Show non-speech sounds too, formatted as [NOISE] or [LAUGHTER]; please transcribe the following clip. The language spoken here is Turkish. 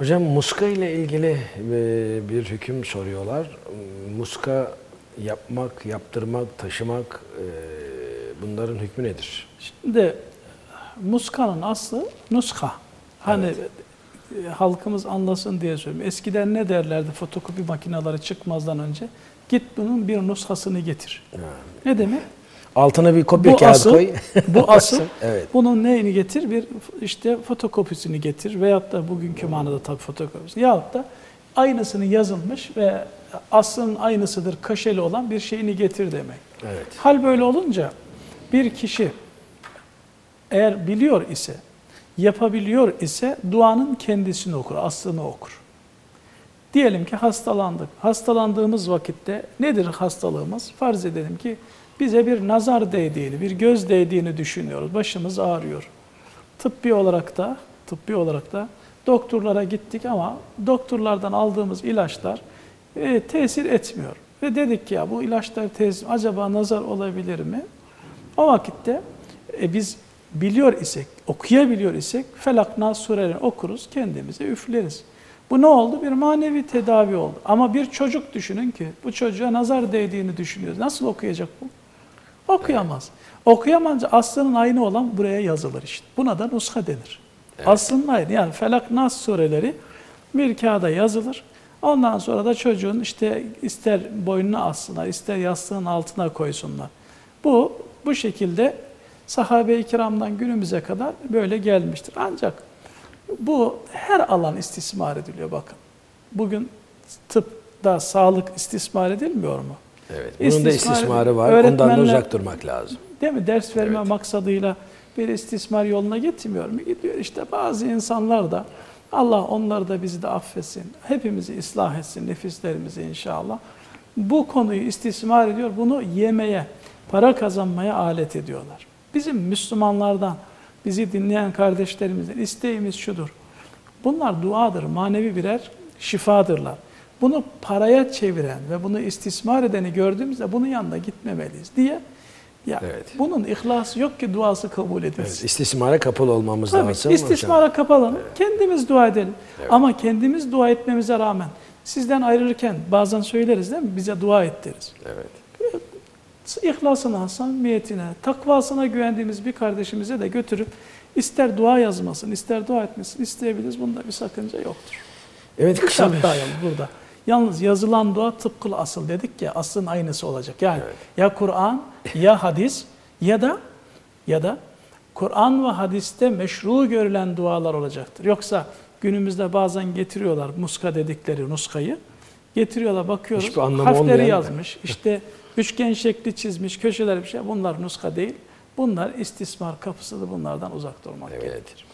Hocam muska ile ilgili e, bir hüküm soruyorlar. Muska yapmak, yaptırmak, taşımak e, bunların hükmü nedir? Şimdi muskanın aslı nuska. Hani e, halkımız anlasın diye söylüyorum. Eskiden ne derlerdi fotokopi makineleri çıkmazdan önce? Git bunun bir nuskasını getir. Ha. Ne demek? Altına bir kopya Bu kağıdı asıl, koy. bu [LAUGHS] asıl. Evet. Bunun neyini getir? Bir işte fotokopisini getir veyahut da bugünkü manada tabii fotokopisi. Yahut da aynısını yazılmış ve aslının aynısıdır kaşeli olan bir şeyini getir demek. Evet. Hal böyle olunca bir kişi eğer biliyor ise, yapabiliyor ise duanın kendisini okur, aslını okur. Diyelim ki hastalandık. Hastalandığımız vakitte nedir hastalığımız? Farz edelim ki bize bir nazar değdiğini, bir göz değdiğini düşünüyoruz. Başımız ağrıyor. Tıbbi olarak da, tıbbi olarak da doktorlara gittik ama doktorlardan aldığımız ilaçlar e, tesir etmiyor. Ve dedik ki ya bu ilaçlar tesir, acaba nazar olabilir mi? O vakitte e, biz biliyor isek, okuyabiliyor isek Felak Nas surelerini okuruz, kendimize üfleriz. Bu ne oldu? Bir manevi tedavi oldu. Ama bir çocuk düşünün ki bu çocuğa nazar değdiğini düşünüyoruz. Nasıl okuyacak bu? Okuyamaz. Okuyamayınca aslının aynı olan buraya yazılır işte. Buna da nuska denir. Aslının aynı. Yani Felak Nas sureleri bir kağıda yazılır. Ondan sonra da çocuğun işte ister boynuna assınlar, ister yastığın altına koysunlar. Bu bu şekilde sahabe-i kiramdan günümüze kadar böyle gelmiştir. Ancak bu her alan istismar ediliyor bakın. Bugün tıpta sağlık istismar edilmiyor mu? Evet. Bunun da İstismar- istismarı var. Ondan da uzak durmak lazım. Değil mi? Ders verme Evet. maksadıyla bir istismar yoluna gitmiyor mu? Gidiyor. İşte bazı insanlar da Allah onları da bizi de affetsin. Hepimizi ıslah etsin nefislerimizi inşallah. Bu konuyu istismar ediyor. Bunu yemeye, para kazanmaya alet ediyorlar. Bizim Müslümanlardan, bizi dinleyen kardeşlerimizden isteğimiz şudur. Bunlar duadır, manevi birer şifadırlar. Bunu paraya çeviren ve bunu istismar edeni gördüğümüzde bunun yanına gitmemeliyiz diye ya Evet. bunun ihlası yok ki duası kabul edilsin. Evet, istismara kapalı olmamız Tabii lazım. istismara kapalı. Kendimiz dua edelim. Ama kendimiz dua etmemize rağmen sizden ayrılırken bazen söyleriz değil mi? Bize dua et deriz. Evet. İhlasına, samimiyetine, takvasına güvendiğimiz bir kardeşimize de götürüp ister dua yazmasın, ister dua etmesin isteyebiliriz. Bunda bir sakınca yoktur. Evet kısa Şart bir... daha yalnız burada. Yalnız yazılan dua tıpkıl asıl dedik ya aslın aynısı olacak. Yani Evet. ya Kur'an ya hadis ya da ya da Kur'an ve hadiste meşru görülen dualar olacaktır. Yoksa günümüzde bazen getiriyorlar muska dedikleri nuskayı. Getiriyorlar bakıyoruz. Hiçbir anlamı harfleri olmayan- yazmış. işte [LAUGHS] üçgen şekli çizmiş, köşeler bir şey. Bunlar nuska değil. Bunlar istismar kapısıdır. Bunlardan uzak durmak Evet. gerekir.